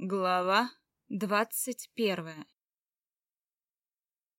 Глава двадцать первая.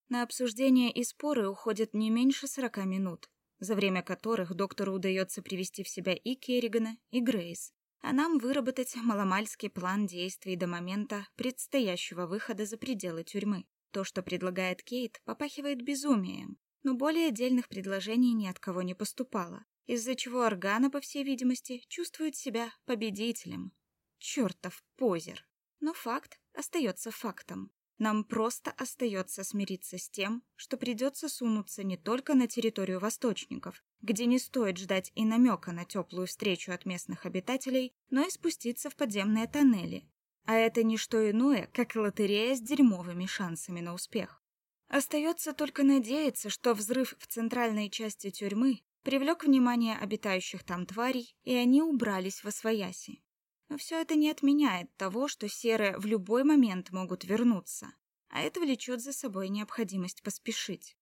На обсуждение и споры уходит не меньше сорока минут, за время которых доктору удается привести в себя и Керригана, и Грейс, а нам выработать маломальский план действий до момента предстоящего выхода за пределы тюрьмы. То, что предлагает Кейт, попахивает безумием, но более отдельных предложений ни от кого не поступало, из-за чего Органа, по всей видимости, чувствует себя победителем. Чертов позер. Но факт остается фактом. Нам просто остается смириться с тем, что придется сунуться не только на территорию восточников, где не стоит ждать и намека на теплую встречу от местных обитателей, но и спуститься в подземные тоннели. А это не что иное, как лотерея с дерьмовыми шансами на успех. Остается только надеяться, что взрыв в центральной части тюрьмы привлек внимание обитающих там тварей, и они убрались во свояси. Но все это не отменяет того, что серые в любой момент могут вернуться, а это влечет за собой необходимость поспешить.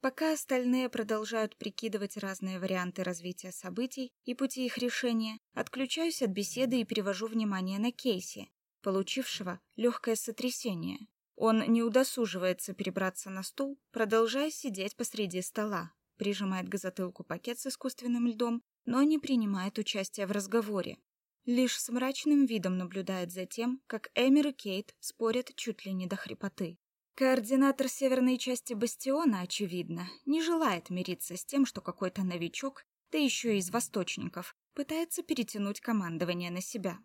Пока остальные продолжают прикидывать разные варианты развития событий и пути их решения, отключаюсь от беседы и перевожу внимание на Кейси, получившего легкое сотрясение. Он не удосуживается перебраться на стул, продолжая сидеть посреди стола, прижимает к затылку пакет с искусственным льдом, но не принимает участия в разговоре, Лишь с мрачным видом наблюдает за тем, как Эмир и Кейт спорят чуть ли не до хрипоты. Координатор северной части бастиона, очевидно, не желает мириться с тем, что какой-то новичок, да еще и из восточников, пытается перетянуть командование на себя.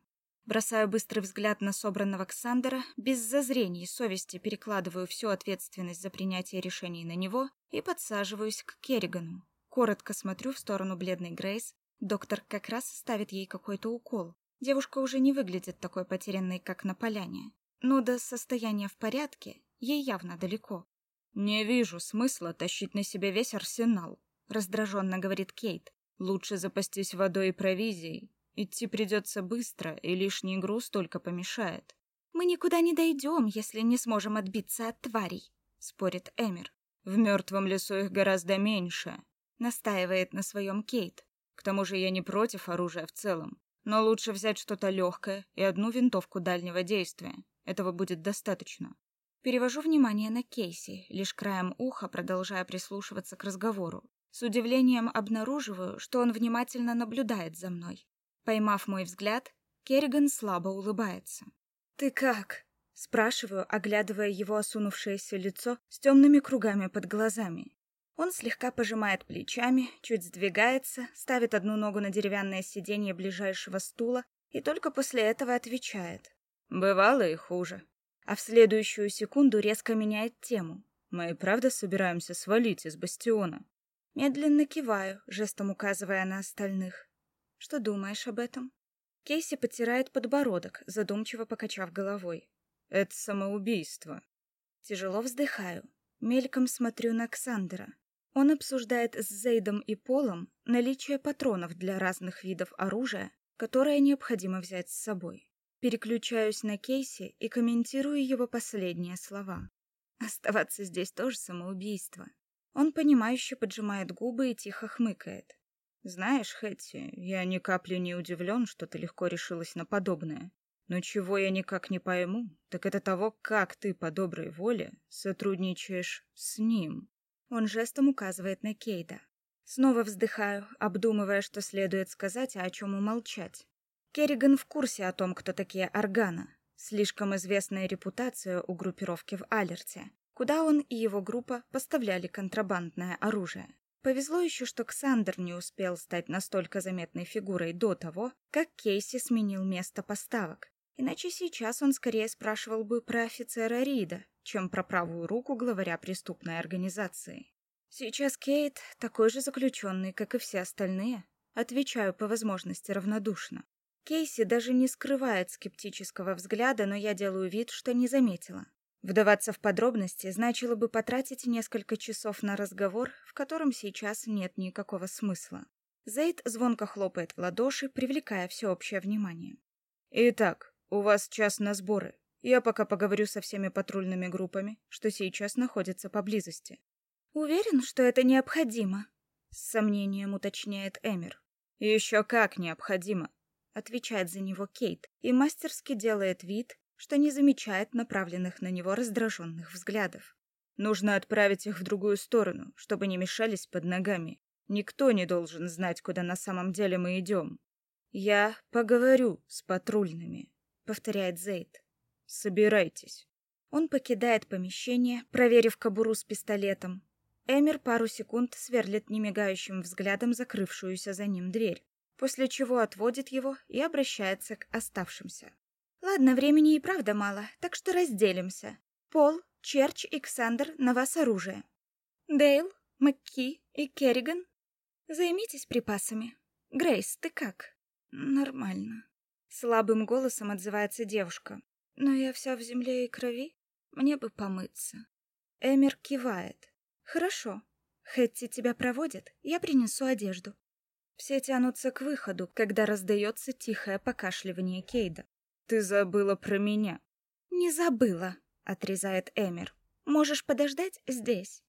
Бросаю быстрый взгляд на собранного Ксандера, без зазрений совести перекладываю всю ответственность за принятие решений на него и подсаживаюсь к Керригану. Коротко смотрю в сторону бледной Грейс, Доктор как раз ставит ей какой-то укол. Девушка уже не выглядит такой потерянной, как на поляне. Но до состояния в порядке ей явно далеко. «Не вижу смысла тащить на себя весь арсенал», — раздраженно говорит Кейт. «Лучше запастись водой и провизией. Идти придется быстро, и лишний груз только помешает». «Мы никуда не дойдем, если не сможем отбиться от тварей», — спорит Эмир. «В мертвом лесу их гораздо меньше», — настаивает на своем Кейт. К тому же я не против оружия в целом, но лучше взять что-то легкое и одну винтовку дальнего действия. Этого будет достаточно. Перевожу внимание на Кейси, лишь краем уха продолжая прислушиваться к разговору. С удивлением обнаруживаю, что он внимательно наблюдает за мной. Поймав мой взгляд, Керриган слабо улыбается. «Ты как?» — спрашиваю, оглядывая его осунувшееся лицо с темными кругами под глазами. Он слегка пожимает плечами, чуть сдвигается, ставит одну ногу на деревянное сиденье ближайшего стула и только после этого отвечает. Бывало и хуже. А в следующую секунду резко меняет тему. Мы и правда собираемся свалить из бастиона. Медленно киваю, жестом указывая на остальных. Что думаешь об этом? Кейси потирает подбородок, задумчиво покачав головой. Это самоубийство. Тяжело вздыхаю. Мельком смотрю на Ксандера. Он обсуждает с Зейдом и Полом наличие патронов для разных видов оружия, которое необходимо взять с собой. Переключаюсь на Кейси и комментирую его последние слова. Оставаться здесь тоже самоубийство. Он понимающе поджимает губы и тихо хмыкает. Знаешь, Хэтти, я ни капли не удивлен, что ты легко решилась на подобное. Но чего я никак не пойму, так это того, как ты по доброй воле сотрудничаешь с ним. Он жестом указывает на Кейда. Снова вздыхаю, обдумывая, что следует сказать, а о чем умолчать. Керриган в курсе о том, кто такие Аргана. Слишком известная репутация у группировки в Алерте, куда он и его группа поставляли контрабандное оружие. Повезло еще, что Ксандер не успел стать настолько заметной фигурой до того, как Кейси сменил место поставок. Иначе сейчас он скорее спрашивал бы про офицера Рида, чем про правую руку главаря преступной организации. Сейчас Кейт такой же заключенный, как и все остальные. Отвечаю по возможности равнодушно. Кейси даже не скрывает скептического взгляда, но я делаю вид, что не заметила. Вдаваться в подробности значило бы потратить несколько часов на разговор, в котором сейчас нет никакого смысла. Зейд звонко хлопает в ладоши, привлекая всеобщее внимание. «Итак, у вас час на сборы. Я пока поговорю со всеми патрульными группами, что сейчас находятся поблизости. Уверен, что это необходимо? С сомнением уточняет Эмир. Еще как необходимо, отвечает за него Кейт и мастерски делает вид, что не замечает направленных на него раздраженных взглядов. Нужно отправить их в другую сторону, чтобы не мешались под ногами. Никто не должен знать, куда на самом деле мы идем. Я поговорю с патрульными, повторяет Зейд. Собирайтесь. Он покидает помещение, проверив кобуру с пистолетом. Эмир пару секунд сверлит немигающим взглядом закрывшуюся за ним дверь, после чего отводит его и обращается к оставшимся. Ладно, времени и правда мало, так что разделимся. Пол, Черч и Ксандер на вас оружие. Дейл, Макки и Керриган, займитесь припасами. Грейс, ты как? Нормально. Слабым голосом отзывается девушка. Но я вся в земле и крови. Мне бы помыться. Эмир кивает. Хорошо. Хэтти тебя проводит, я принесу одежду. Все тянутся к выходу, когда раздается тихое покашливание Кейда. Ты забыла про меня. Не забыла, отрезает Эмир. Можешь подождать здесь.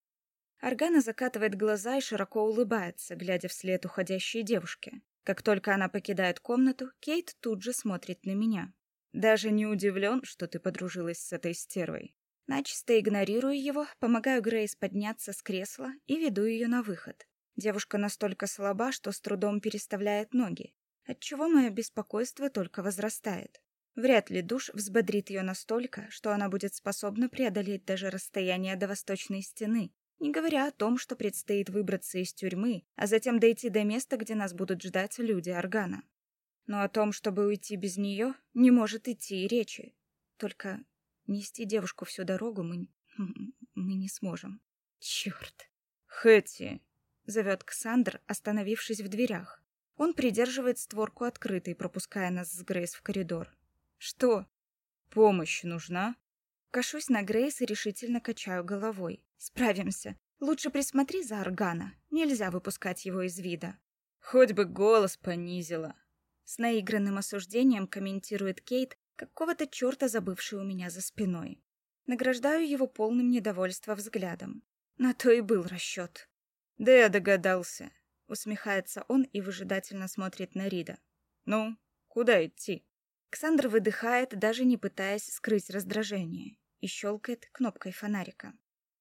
Аргана закатывает глаза и широко улыбается, глядя вслед уходящей девушке. Как только она покидает комнату, Кейт тут же смотрит на меня. Даже не удивлен, что ты подружилась с этой стервой. Начисто игнорирую его, помогаю Грейс подняться с кресла и веду ее на выход. Девушка настолько слаба, что с трудом переставляет ноги, отчего мое беспокойство только возрастает. Вряд ли душ взбодрит ее настолько, что она будет способна преодолеть даже расстояние до восточной стены, не говоря о том, что предстоит выбраться из тюрьмы, а затем дойти до места, где нас будут ждать люди Органа. Но о том, чтобы уйти без нее, не может идти и речи. Только нести девушку всю дорогу мы, мы не сможем. Черт. Хэти, зовет Ксандр, остановившись в дверях. Он придерживает створку открытой, пропуская нас с Грейс в коридор. Что? Помощь нужна? Кашусь на Грейс и решительно качаю головой. Справимся. Лучше присмотри за Аргана. Нельзя выпускать его из вида. Хоть бы голос понизила. С наигранным осуждением комментирует Кейт, какого-то черта забывший у меня за спиной. Награждаю его полным недовольства взглядом. На то и был расчет. Да я догадался. Усмехается он и выжидательно смотрит на Рида. Ну, куда идти? Ксандр выдыхает, даже не пытаясь скрыть раздражение, и щелкает кнопкой фонарика.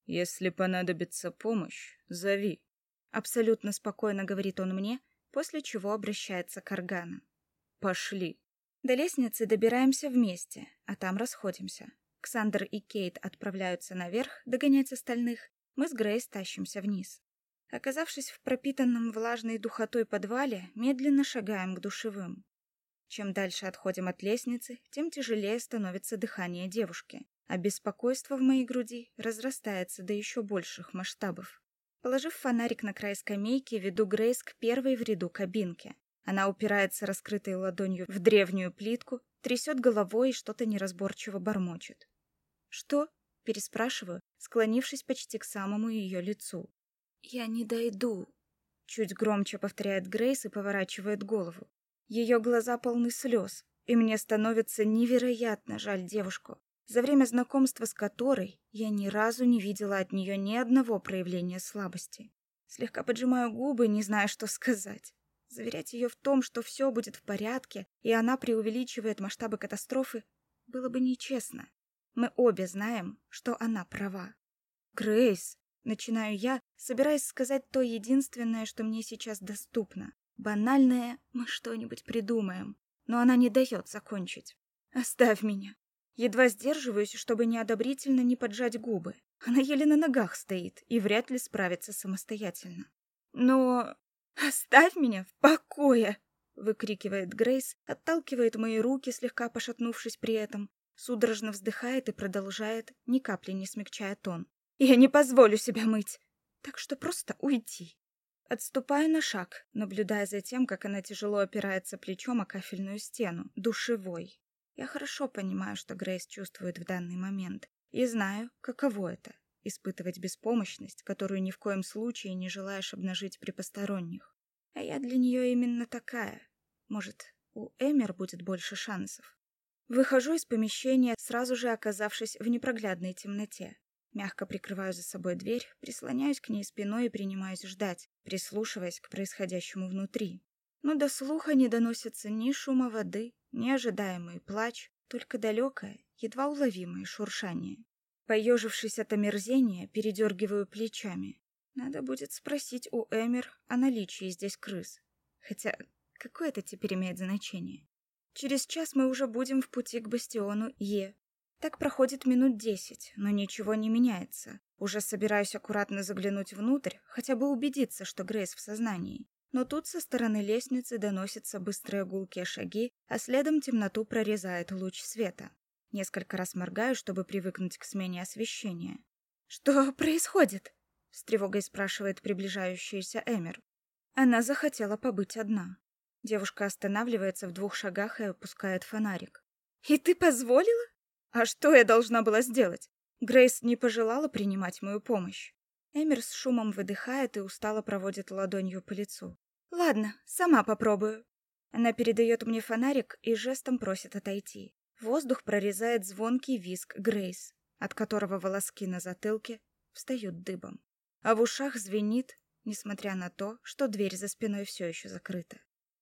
«Если понадобится помощь, зови», — абсолютно спокойно говорит он мне, после чего обращается к Аргану. «Пошли». До лестницы добираемся вместе, а там расходимся. Ксандр и Кейт отправляются наверх догонять остальных, мы с Грейс тащимся вниз. Оказавшись в пропитанном влажной духотой подвале, медленно шагаем к душевым. Чем дальше отходим от лестницы, тем тяжелее становится дыхание девушки, а беспокойство в моей груди разрастается до еще больших масштабов. Положив фонарик на край скамейки, веду Грейс к первой в ряду кабинке. Она упирается раскрытой ладонью в древнюю плитку, трясет головой и что-то неразборчиво бормочет. «Что?» — переспрашиваю, склонившись почти к самому ее лицу. «Я не дойду», — чуть громче повторяет Грейс и поворачивает голову. Ее глаза полны слез, и мне становится невероятно жаль девушку, за время знакомства с которой я ни разу не видела от нее ни одного проявления слабости. Слегка поджимаю губы, не зная, что сказать. Заверять ее в том, что все будет в порядке, и она преувеличивает масштабы катастрофы, было бы нечестно. Мы обе знаем, что она права. Грейс, начинаю я, собираясь сказать то единственное, что мне сейчас доступно. Банальное «мы что-нибудь придумаем», но она не дает закончить. «Оставь меня». Едва сдерживаюсь, чтобы неодобрительно не поджать губы. Она еле на ногах стоит и вряд ли справится самостоятельно. «Но... оставь меня в покое!» — выкрикивает Грейс, отталкивает мои руки, слегка пошатнувшись при этом, судорожно вздыхает и продолжает, ни капли не смягчая тон. «Я не позволю себя мыть, так что просто уйти». Отступаю на шаг, наблюдая за тем, как она тяжело опирается плечом о кафельную стену, душевой. Я хорошо понимаю, что Грейс чувствует в данный момент, и знаю, каково это — испытывать беспомощность, которую ни в коем случае не желаешь обнажить при посторонних. А я для нее именно такая. Может, у Эмер будет больше шансов. Выхожу из помещения, сразу же оказавшись в непроглядной темноте. Мягко прикрываю за собой дверь, прислоняюсь к ней спиной и принимаюсь ждать, прислушиваясь к происходящему внутри. Но до слуха не доносится ни шума воды, ни ожидаемый плач, только далекое, едва уловимое шуршание. Поежившись от омерзения, передергиваю плечами. Надо будет спросить у Эмер о наличии здесь крыс. Хотя, какое это теперь имеет значение? Через час мы уже будем в пути к бастиону Е. Так проходит минут десять, но ничего не меняется. Уже собираюсь аккуратно заглянуть внутрь, хотя бы убедиться, что Грейс в сознании. Но тут со стороны лестницы доносятся быстрые гулкие шаги, а следом темноту прорезает луч света. Несколько раз моргаю, чтобы привыкнуть к смене освещения. «Что происходит?» — с тревогой спрашивает приближающаяся Эмер. Она захотела побыть одна. Девушка останавливается в двух шагах и опускает фонарик. «И ты позволила? А что я должна была сделать? Грейс не пожелала принимать мою помощь. Эмер с шумом выдыхает и устало проводит ладонью по лицу. Ладно, сама попробую. Она передает мне фонарик и жестом просит отойти. Воздух прорезает звонкий визг Грейс, от которого волоски на затылке встают дыбом. А в ушах звенит, несмотря на то, что дверь за спиной все еще закрыта.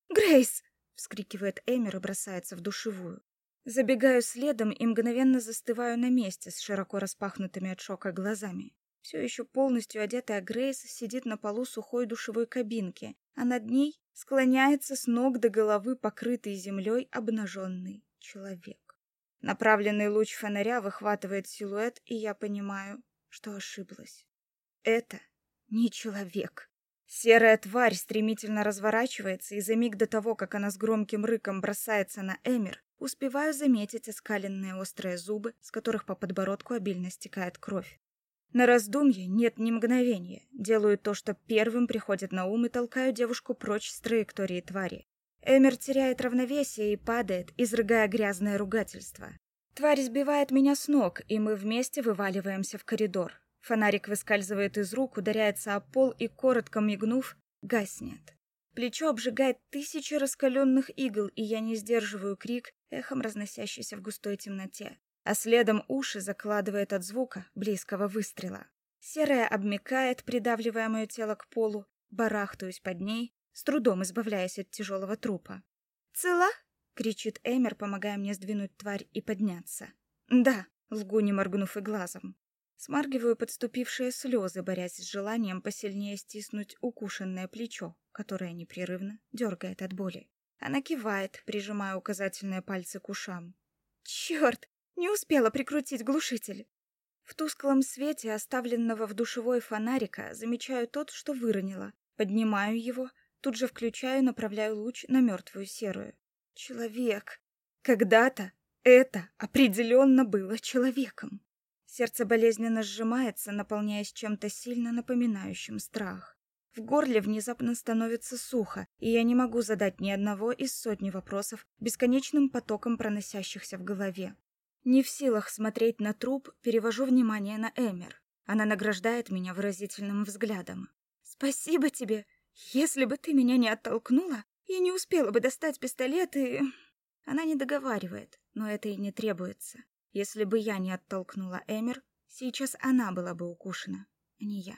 «Грейс!» — вскрикивает Эмер и бросается в душевую. Забегаю следом и мгновенно застываю на месте с широко распахнутыми от шока глазами. Все еще полностью одетая Грейс сидит на полу сухой душевой кабинки, а над ней склоняется с ног до головы покрытый землей обнаженный человек. Направленный луч фонаря выхватывает силуэт, и я понимаю, что ошиблась. Это не человек. Серая тварь стремительно разворачивается, и за миг до того, как она с громким рыком бросается на Эмир, успеваю заметить оскаленные острые зубы, с которых по подбородку обильно стекает кровь. На раздумье нет ни мгновения. Делаю то, что первым приходит на ум, и толкаю девушку прочь с траектории твари. Эмер теряет равновесие и падает, изрыгая грязное ругательство. Тварь сбивает меня с ног, и мы вместе вываливаемся в коридор. Фонарик выскальзывает из рук, ударяется о пол и, коротко мигнув, гаснет. Плечо обжигает тысячи раскаленных игл, и я не сдерживаю крик, эхом разносящийся в густой темноте а следом уши закладывает от звука близкого выстрела. Серая обмякает, придавливая мое тело к полу, барахтаюсь под ней, с трудом избавляясь от тяжелого трупа. «Цела?» — кричит Эмер, помогая мне сдвинуть тварь и подняться. «Да», — лгу, не моргнув и глазом. Смаргиваю подступившие слезы, борясь с желанием посильнее стиснуть укушенное плечо, которое непрерывно дергает от боли. Она кивает, прижимая указательные пальцы к ушам. «Черт! Не успела прикрутить глушитель. В тусклом свете, оставленного в душевой фонарика, замечаю тот, что выронила. Поднимаю его, тут же включаю, направляю луч на мертвую серую. Человек. Когда-то это определенно было человеком. Сердце болезненно сжимается, наполняясь чем-то сильно напоминающим страх. В горле внезапно становится сухо, и я не могу задать ни одного из сотни вопросов, бесконечным потоком проносящихся в голове. Не в силах смотреть на труп, перевожу внимание на Эмер. Она награждает меня выразительным взглядом. «Спасибо тебе. Если бы ты меня не оттолкнула, я не успела бы достать пистолет и...» Она не договаривает, но это и не требуется. Если бы я не оттолкнула Эмер, сейчас она была бы укушена, а не я.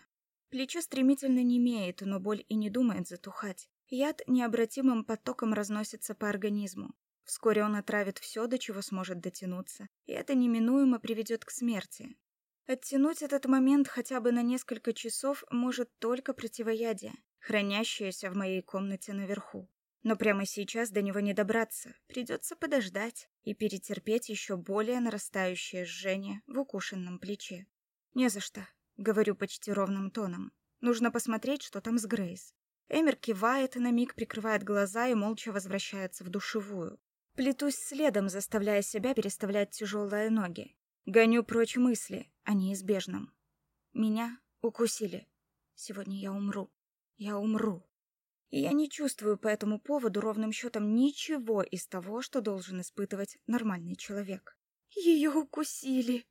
Плечо стремительно немеет, но боль и не думает затухать. Яд необратимым потоком разносится по организму. Вскоре он отравит все, до чего сможет дотянуться, и это неминуемо приведет к смерти. Оттянуть этот момент хотя бы на несколько часов может только противоядие, хранящееся в моей комнате наверху. Но прямо сейчас до него не добраться, придется подождать и перетерпеть еще более нарастающее жжение в укушенном плече. «Не за что», — говорю почти ровным тоном. «Нужно посмотреть, что там с Грейс». Эмер кивает, на миг прикрывает глаза и молча возвращается в душевую. Плетусь следом, заставляя себя переставлять тяжелые ноги. Гоню прочь мысли о неизбежном. Меня укусили. Сегодня я умру. Я умру. И я не чувствую по этому поводу ровным счетом ничего из того, что должен испытывать нормальный человек. Ее укусили,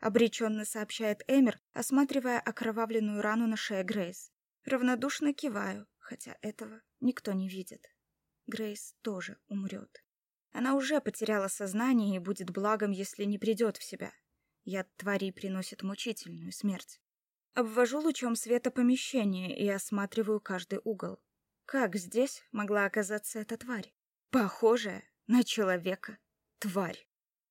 обреченно сообщает Эмер, осматривая окровавленную рану на шее Грейс. Равнодушно киваю, хотя этого никто не видит. Грейс тоже умрет. Она уже потеряла сознание и будет благом, если не придет в себя. Яд тварей приносит мучительную смерть. Обвожу лучом света помещение и осматриваю каждый угол. Как здесь могла оказаться эта тварь? Похожая на человека тварь.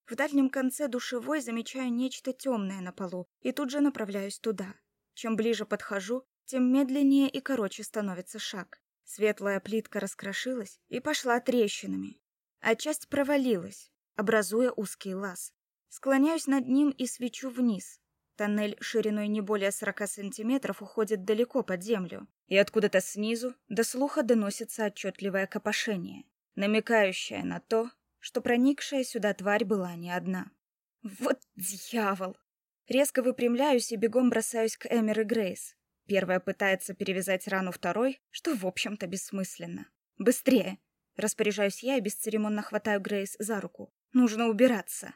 В дальнем конце душевой замечаю нечто темное на полу и тут же направляюсь туда. Чем ближе подхожу, тем медленнее и короче становится шаг. Светлая плитка раскрошилась и пошла трещинами, а часть провалилась, образуя узкий лаз. Склоняюсь над ним и свечу вниз. Тоннель шириной не более 40 сантиметров уходит далеко под землю, и откуда-то снизу до слуха доносится отчетливое копошение, намекающее на то, что проникшая сюда тварь была не одна. Вот дьявол! Резко выпрямляюсь и бегом бросаюсь к Эмер и Грейс. Первая пытается перевязать рану второй, что, в общем-то, бессмысленно. «Быстрее!» Распоряжаюсь я и бесцеремонно хватаю Грейс за руку. «Нужно убираться!»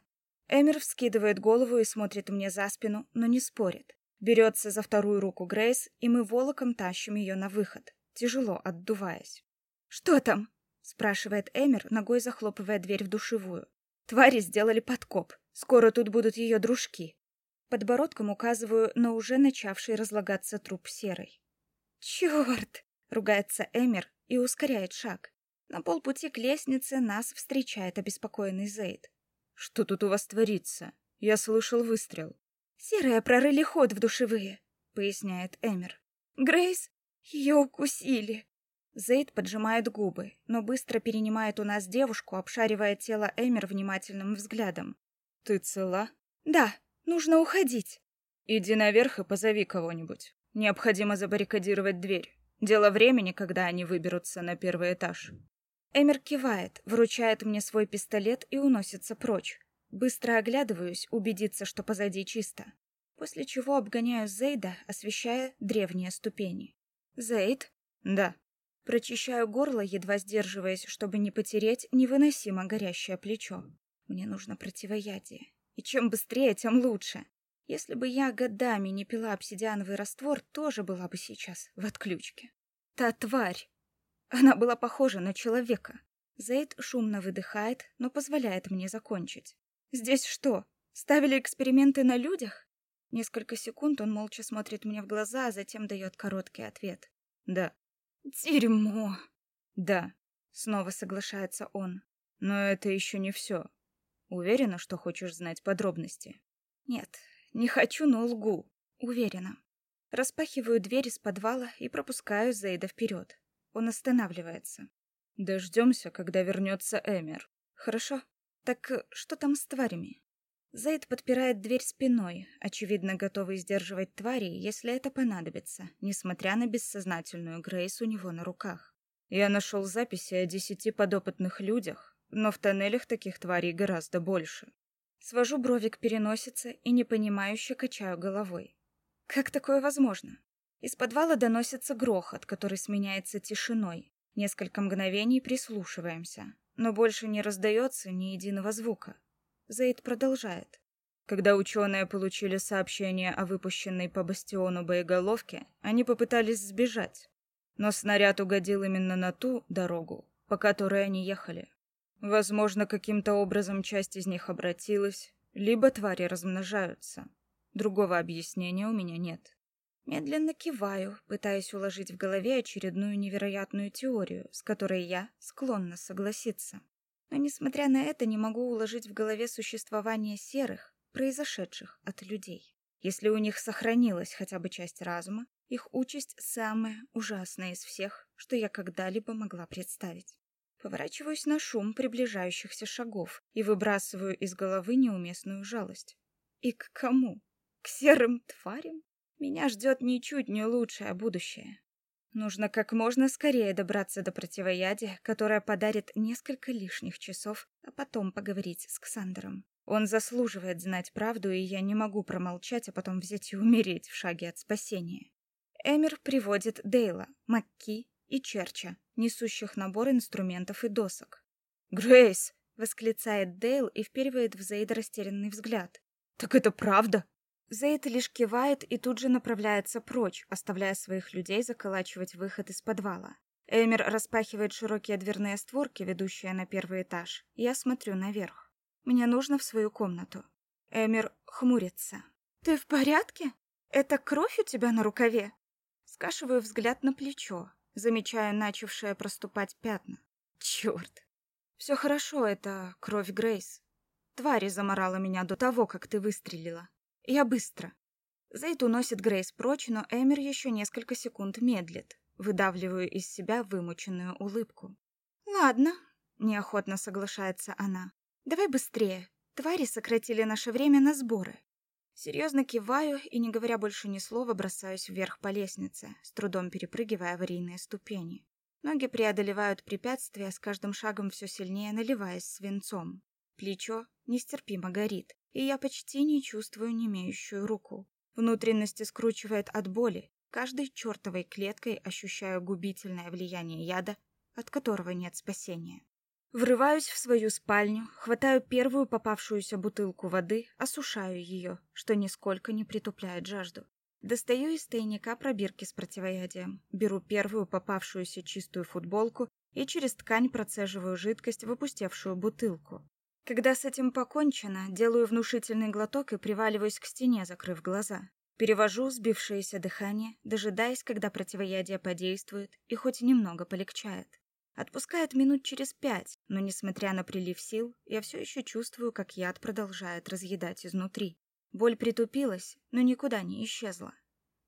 Эмер вскидывает голову и смотрит мне за спину, но не спорит. Берется за вторую руку Грейс, и мы волоком тащим ее на выход, тяжело отдуваясь. «Что там?» — спрашивает Эмер, ногой захлопывая дверь в душевую. «Твари сделали подкоп. Скоро тут будут ее дружки». Подбородком указываю на уже начавший разлагаться труп серой. «Черт!» — ругается Эмер и ускоряет шаг. На полпути к лестнице нас встречает обеспокоенный Зейд. «Что тут у вас творится? Я слышал выстрел». «Серые прорыли ход в душевые», — поясняет Эмер. «Грейс, ее укусили». Зейд поджимает губы, но быстро перенимает у нас девушку, обшаривая тело Эмер внимательным взглядом. «Ты цела?» «Да, нужно уходить». «Иди наверх и позови кого-нибудь. Необходимо забаррикадировать дверь. Дело времени, когда они выберутся на первый этаж». Эмер кивает, вручает мне свой пистолет и уносится прочь. Быстро оглядываюсь, убедиться, что позади чисто. После чего обгоняю Зейда, освещая древние ступени. «Зейд?» «Да». Прочищаю горло, едва сдерживаясь, чтобы не потереть невыносимо горящее плечо. Мне нужно противоядие. И чем быстрее, тем лучше. Если бы я годами не пила обсидиановый раствор, тоже была бы сейчас в отключке. Та тварь, она была похожа на человека. Зейд шумно выдыхает, но позволяет мне закончить. «Здесь что, ставили эксперименты на людях?» Несколько секунд он молча смотрит мне в глаза, а затем дает короткий ответ. «Да». «Дерьмо!» «Да», — снова соглашается он. «Но это еще не все. Уверена, что хочешь знать подробности?» «Нет, не хочу, но лгу. Уверена». Распахиваю дверь из подвала и пропускаю Зейда вперед. Он останавливается. Дождемся, когда вернется Эмер. Хорошо. Так э, что там с тварями? Зейд подпирает дверь спиной, очевидно готовый сдерживать твари, если это понадобится, несмотря на бессознательную Грейс у него на руках. Я нашел записи о десяти подопытных людях, но в тоннелях таких тварей гораздо больше. Свожу брови к переносице и непонимающе качаю головой. Как такое возможно? Из подвала доносится грохот, который сменяется тишиной. Несколько мгновений прислушиваемся, но больше не раздается ни единого звука. Зейд продолжает. Когда ученые получили сообщение о выпущенной по бастиону боеголовке, они попытались сбежать. Но снаряд угодил именно на ту дорогу, по которой они ехали. Возможно, каким-то образом часть из них обратилась, либо твари размножаются. Другого объяснения у меня нет. Медленно киваю, пытаясь уложить в голове очередную невероятную теорию, с которой я склонна согласиться. Но, несмотря на это, не могу уложить в голове существование серых, произошедших от людей. Если у них сохранилась хотя бы часть разума, их участь самая ужасная из всех, что я когда-либо могла представить. Поворачиваюсь на шум приближающихся шагов и выбрасываю из головы неуместную жалость. И к кому? К серым тварям? Меня ждет ничуть не лучшее будущее. Нужно как можно скорее добраться до противоядия, которое подарит несколько лишних часов, а потом поговорить с Ксандером. Он заслуживает знать правду, и я не могу промолчать, а потом взять и умереть в шаге от спасения. Эмир приводит Дейла, Макки и Черча, несущих набор инструментов и досок. «Грейс!» — восклицает Дейл и впервые в Зейда растерянный взгляд. «Так это правда?» Зейд лишь кивает и тут же направляется прочь, оставляя своих людей заколачивать выход из подвала. Эмир распахивает широкие дверные створки, ведущие на первый этаж. Я смотрю наверх. Мне нужно в свою комнату. Эмир хмурится. «Ты в порядке? Это кровь у тебя на рукаве?» Скашиваю взгляд на плечо, замечая начавшее проступать пятна. Черт! Все хорошо, это кровь Грейс. Твари заморала меня до того, как ты выстрелила. Я быстро. Зейд уносит Грейс прочь, но Эмир еще несколько секунд медлит. Выдавливаю из себя вымученную улыбку. Ладно, неохотно соглашается она. Давай быстрее. Твари сократили наше время на сборы. Серьезно киваю и, не говоря больше ни слова, бросаюсь вверх по лестнице, с трудом перепрыгивая аварийные ступени. Ноги преодолевают препятствия, с каждым шагом все сильнее наливаясь свинцом. Плечо нестерпимо горит, и я почти не чувствую немеющую руку. Внутренности скручивает от боли, каждой чертовой клеткой ощущаю губительное влияние яда, от которого нет спасения. Врываюсь в свою спальню, хватаю первую попавшуюся бутылку воды, осушаю ее, что нисколько не притупляет жажду. Достаю из тайника пробирки с противоядием, беру первую попавшуюся чистую футболку и через ткань процеживаю жидкость в опустевшую бутылку. Когда с этим покончено, делаю внушительный глоток и приваливаюсь к стене, закрыв глаза. Перевожу сбившееся дыхание, дожидаясь, когда противоядие подействует и хоть немного полегчает. Отпускает минут через пять, но, несмотря на прилив сил, я все еще чувствую, как яд продолжает разъедать изнутри. Боль притупилась, но никуда не исчезла.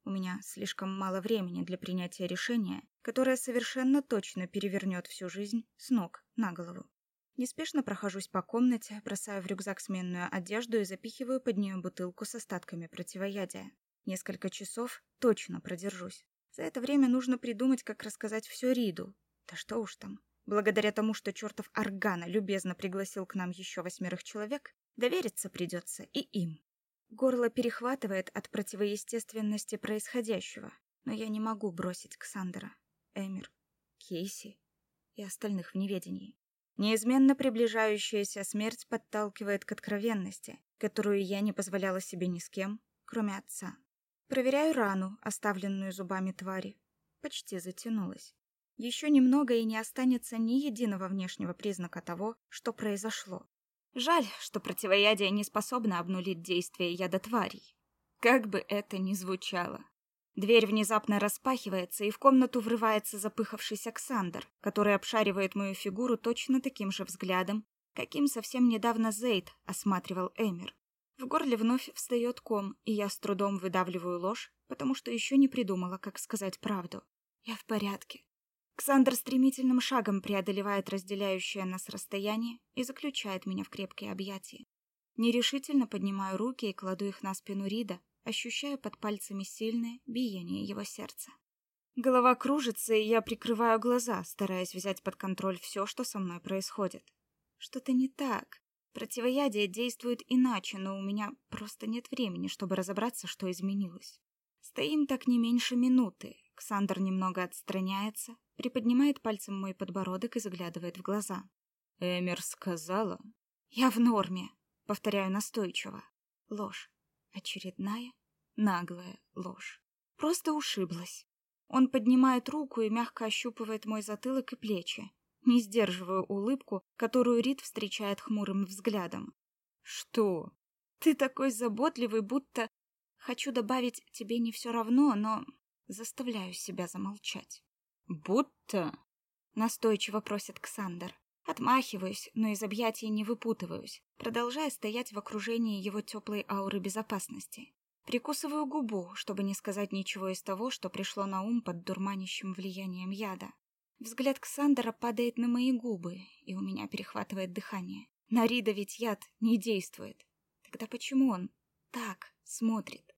У меня слишком мало времени для принятия решения, которое совершенно точно перевернет всю жизнь с ног на голову. Неспешно прохожусь по комнате, бросаю в рюкзак сменную одежду и запихиваю под нее бутылку с остатками противоядия. Несколько часов точно продержусь. За это время нужно придумать, как рассказать все Риду, да что уж там. Благодаря тому, что чертов Аргана любезно пригласил к нам еще восьмерых человек, довериться придется и им. Горло перехватывает от противоестественности происходящего, но я не могу бросить Ксандера, Эмир, Кейси и остальных в неведении. Неизменно приближающаяся смерть подталкивает к откровенности, которую я не позволяла себе ни с кем, кроме отца. Проверяю рану, оставленную зубами твари. Почти затянулась. Еще немного и не останется ни единого внешнего признака того, что произошло. Жаль, что противоядие не способно обнулить действие яда тварей. Как бы это ни звучало. Дверь внезапно распахивается, и в комнату врывается запыхавшийся Ксандр, который обшаривает мою фигуру точно таким же взглядом, каким совсем недавно Зейд осматривал Эмир. В горле вновь встает ком, и я с трудом выдавливаю ложь, потому что еще не придумала, как сказать правду. Я в порядке. Ксандр стремительным шагом преодолевает разделяющее нас расстояние и заключает меня в крепкие объятия. Нерешительно поднимаю руки и кладу их на спину Рида, ощущая под пальцами сильное биение его сердца. Голова кружится, и я прикрываю глаза, стараясь взять под контроль все, что со мной происходит. Что-то не так. Противоядие действует иначе, но у меня просто нет времени, чтобы разобраться, что изменилось. Стоим так не меньше минуты. Ксандр немного отстраняется, приподнимает пальцем мой подбородок и заглядывает в глаза. Эмер сказала. Я в норме, повторяю настойчиво. Ложь. Очередная наглая ложь. Просто ушиблась. Он поднимает руку и мягко ощупывает мой затылок и плечи. Не сдерживаю улыбку, которую Рид встречает хмурым взглядом. Что? Ты такой заботливый, будто хочу добавить тебе не все равно, но заставляю себя замолчать. Будто? Настойчиво просит Ксандер. Отмахиваюсь, но из объятий не выпутываюсь, продолжая стоять в окружении его теплой ауры безопасности. Прикусываю губу, чтобы не сказать ничего из того, что пришло на ум под дурманящим влиянием яда. Взгляд Ксандера падает на мои губы, и у меня перехватывает дыхание. На Рида ведь яд не действует. Тогда почему он так смотрит?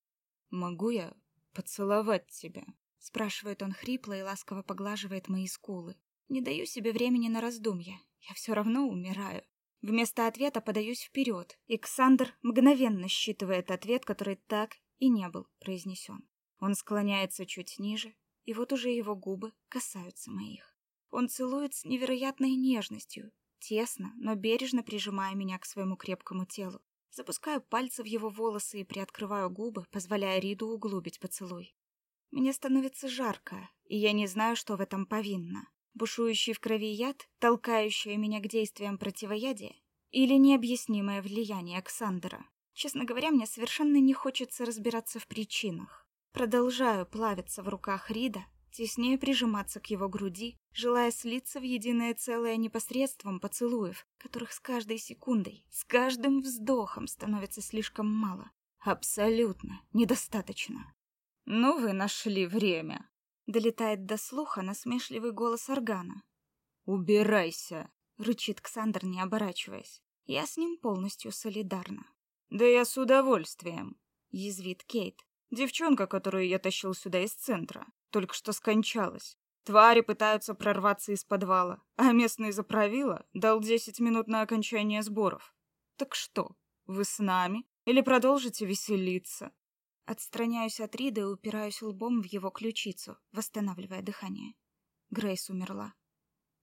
Могу я поцеловать тебя? Спрашивает он хрипло и ласково поглаживает мои скулы. Не даю себе времени на раздумья. Я все равно умираю. Вместо ответа подаюсь вперед, и Ксандр мгновенно считывает ответ, который так и не был произнесен. Он склоняется чуть ниже, и вот уже его губы касаются моих. Он целует с невероятной нежностью, тесно, но бережно прижимая меня к своему крепкому телу. Запускаю пальцы в его волосы и приоткрываю губы, позволяя Риду углубить поцелуй. Мне становится жарко, и я не знаю, что в этом повинно. Бушующий в крови яд, толкающий меня к действиям противоядия, или необъяснимое влияние Александра. Честно говоря, мне совершенно не хочется разбираться в причинах. Продолжаю плавиться в руках Рида, теснее прижиматься к его груди, желая слиться в единое целое непосредством поцелуев, которых с каждой секундой, с каждым вздохом становится слишком мало. Абсолютно недостаточно. «Ну вы нашли время!» Долетает до слуха насмешливый голос органа. «Убирайся!» — рычит Ксандр, не оборачиваясь. Я с ним полностью солидарна. «Да я с удовольствием!» — язвит Кейт. «Девчонка, которую я тащил сюда из центра, только что скончалась. Твари пытаются прорваться из подвала, а местный заправила дал десять минут на окончание сборов. Так что, вы с нами или продолжите веселиться?» Отстраняюсь от Рида и упираюсь лбом в его ключицу, восстанавливая дыхание. Грейс умерла.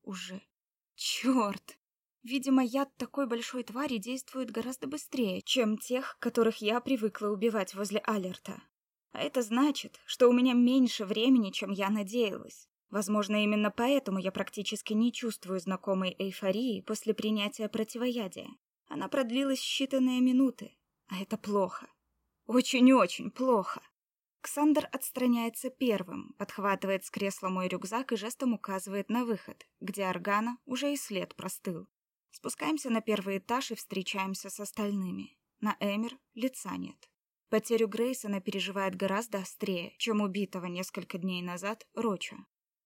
Уже. Черт! Видимо, яд такой большой твари действует гораздо быстрее, чем тех, которых я привыкла убивать возле Алерта. А это значит, что у меня меньше времени, чем я надеялась. Возможно, именно поэтому я практически не чувствую знакомой эйфории после принятия противоядия. Она продлилась считанные минуты, а это плохо. Очень-очень плохо. Ксандр отстраняется первым, подхватывает с кресла мой рюкзак и жестом указывает на выход, где органа уже и след простыл. Спускаемся на первый этаж и встречаемся с остальными. На Эмер лица нет. Потерю Грейса она переживает гораздо острее, чем убитого несколько дней назад Роча.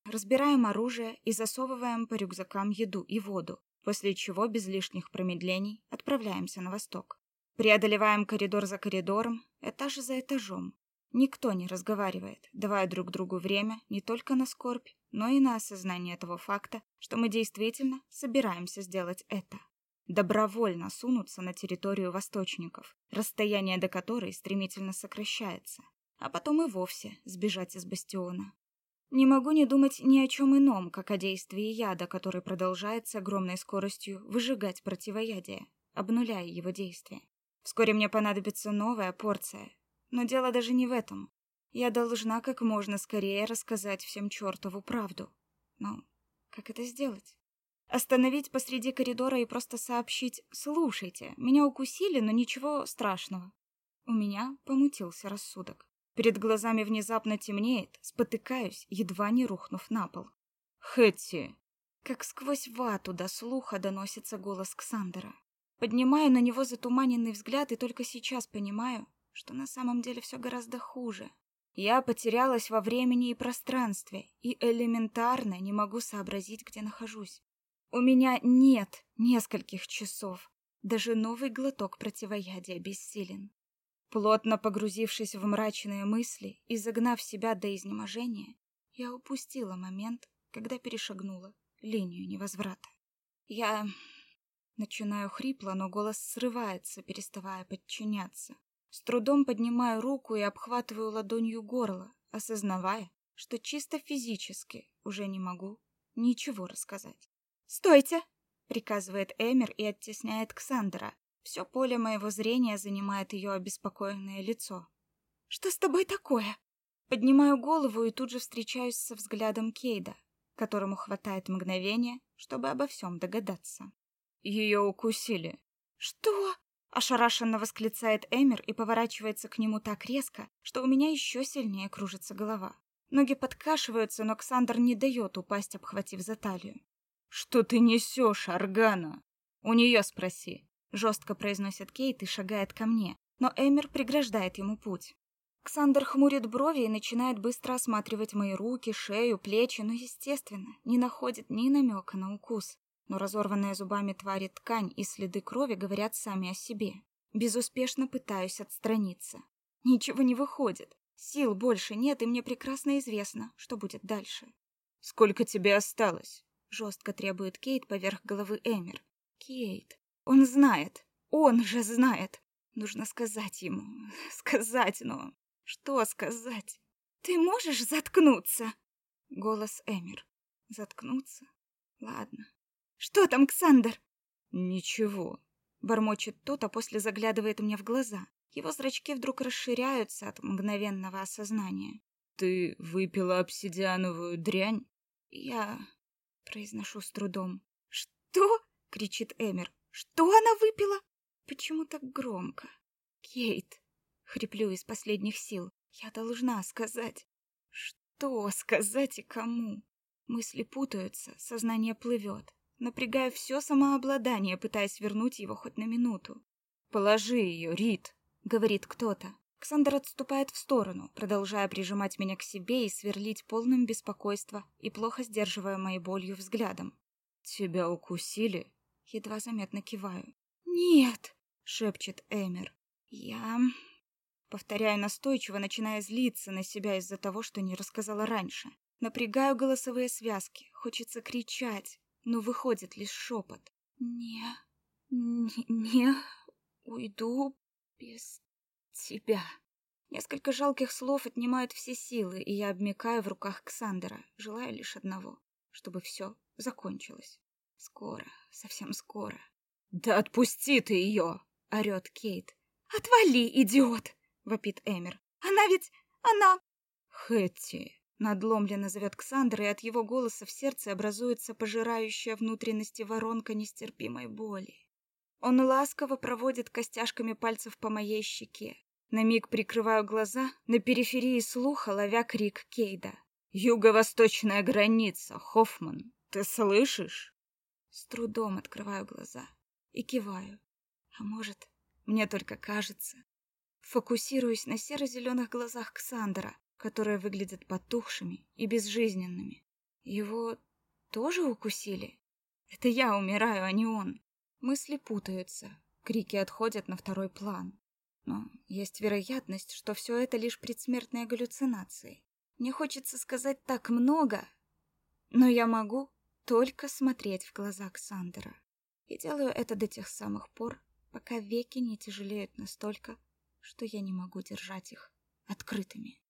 Разбираем оружие и засовываем по рюкзакам еду и воду, после чего без лишних промедлений отправляемся на восток. Преодолеваем коридор за коридором, этаж за этажом. Никто не разговаривает, давая друг другу время не только на скорбь, но и на осознание того факта, что мы действительно собираемся сделать это. Добровольно сунуться на территорию восточников, расстояние до которой стремительно сокращается, а потом и вовсе сбежать из бастиона. Не могу не думать ни о чем ином, как о действии яда, который продолжает с огромной скоростью выжигать противоядие, обнуляя его действие. Вскоре мне понадобится новая порция. Но дело даже не в этом. Я должна как можно скорее рассказать всем чертову правду. Но как это сделать? Остановить посреди коридора и просто сообщить «Слушайте, меня укусили, но ничего страшного». У меня помутился рассудок. Перед глазами внезапно темнеет, спотыкаюсь, едва не рухнув на пол. «Хэтти!» Как сквозь вату до слуха доносится голос Ксандера. Поднимаю на него затуманенный взгляд и только сейчас понимаю, что на самом деле все гораздо хуже. Я потерялась во времени и пространстве и элементарно не могу сообразить, где нахожусь. У меня нет нескольких часов. Даже новый глоток противоядия бессилен. Плотно погрузившись в мрачные мысли и загнав себя до изнеможения, я упустила момент, когда перешагнула линию невозврата. Я Начинаю хрипло, но голос срывается, переставая подчиняться. С трудом поднимаю руку и обхватываю ладонью горло, осознавая, что чисто физически уже не могу ничего рассказать. «Стойте!» — приказывает Эмер и оттесняет Ксандра. Все поле моего зрения занимает ее обеспокоенное лицо. «Что с тобой такое?» Поднимаю голову и тут же встречаюсь со взглядом Кейда, которому хватает мгновения, чтобы обо всем догадаться. Ее укусили. Что? Ошарашенно восклицает Эмер и поворачивается к нему так резко, что у меня еще сильнее кружится голова. Ноги подкашиваются, но Ксандр не дает упасть, обхватив за талию. «Что ты несешь, Аргана? У нее спроси», — жестко произносит Кейт и шагает ко мне, но Эмер преграждает ему путь. Ксандр хмурит брови и начинает быстро осматривать мои руки, шею, плечи, но, естественно, не находит ни намека на укус но разорванная зубами твари ткань и следы крови говорят сами о себе. Безуспешно пытаюсь отстраниться. Ничего не выходит. Сил больше нет, и мне прекрасно известно, что будет дальше. «Сколько тебе осталось?» — жестко требует Кейт поверх головы Эмер. «Кейт, он знает. Он же знает. Нужно сказать ему. Сказать, но... Что сказать? Ты можешь заткнуться?» Голос Эмер. «Заткнуться? Ладно, что там, Ксандр? Ничего. Бормочет тот, а после заглядывает мне в глаза. Его зрачки вдруг расширяются от мгновенного осознания. Ты выпила обсидиановую дрянь? Я произношу с трудом. Что? кричит Эмер. Что она выпила? Почему так громко? Кейт, хриплю из последних сил. Я должна сказать. что сказать и кому? Мысли путаются, сознание плывет. Напрягаю все самообладание, пытаясь вернуть его хоть на минуту. «Положи ее, Рит», — говорит кто-то. Ксандр отступает в сторону, продолжая прижимать меня к себе и сверлить полным беспокойства и плохо сдерживая моей болью взглядом. «Тебя укусили?» Едва заметно киваю. «Нет!» — шепчет Эмер. «Я...» Повторяю настойчиво, начиная злиться на себя из-за того, что не рассказала раньше. Напрягаю голосовые связки, хочется кричать, но выходит лишь шепот. «Не... не... не... уйду без тебя». Несколько жалких слов отнимают все силы, и я обмикаю в руках Ксандера, желая лишь одного, чтобы все закончилось. Скоро, совсем скоро. «Да отпусти ты ее!» — орет Кейт. «Отвали, идиот!» — вопит Эмер. «Она ведь... она...» «Хэтти...» — надломленно зовет Ксандр, и от его голоса в сердце образуется пожирающая внутренности воронка нестерпимой боли. Он ласково проводит костяшками пальцев по моей щеке. На миг прикрываю глаза, на периферии слуха ловя крик Кейда. «Юго-восточная граница, Хоффман, ты слышишь?» С трудом открываю глаза и киваю. А может, мне только кажется. Фокусируюсь на серо-зеленых глазах Ксандера, которые выглядят потухшими и безжизненными. Его тоже укусили? Это я умираю, а не он. Мысли путаются, крики отходят на второй план. Но есть вероятность, что все это лишь предсмертные галлюцинации. Мне хочется сказать так много, но я могу только смотреть в глаза Ксандера. И делаю это до тех самых пор, пока веки не тяжелеют настолько, что я не могу держать их открытыми.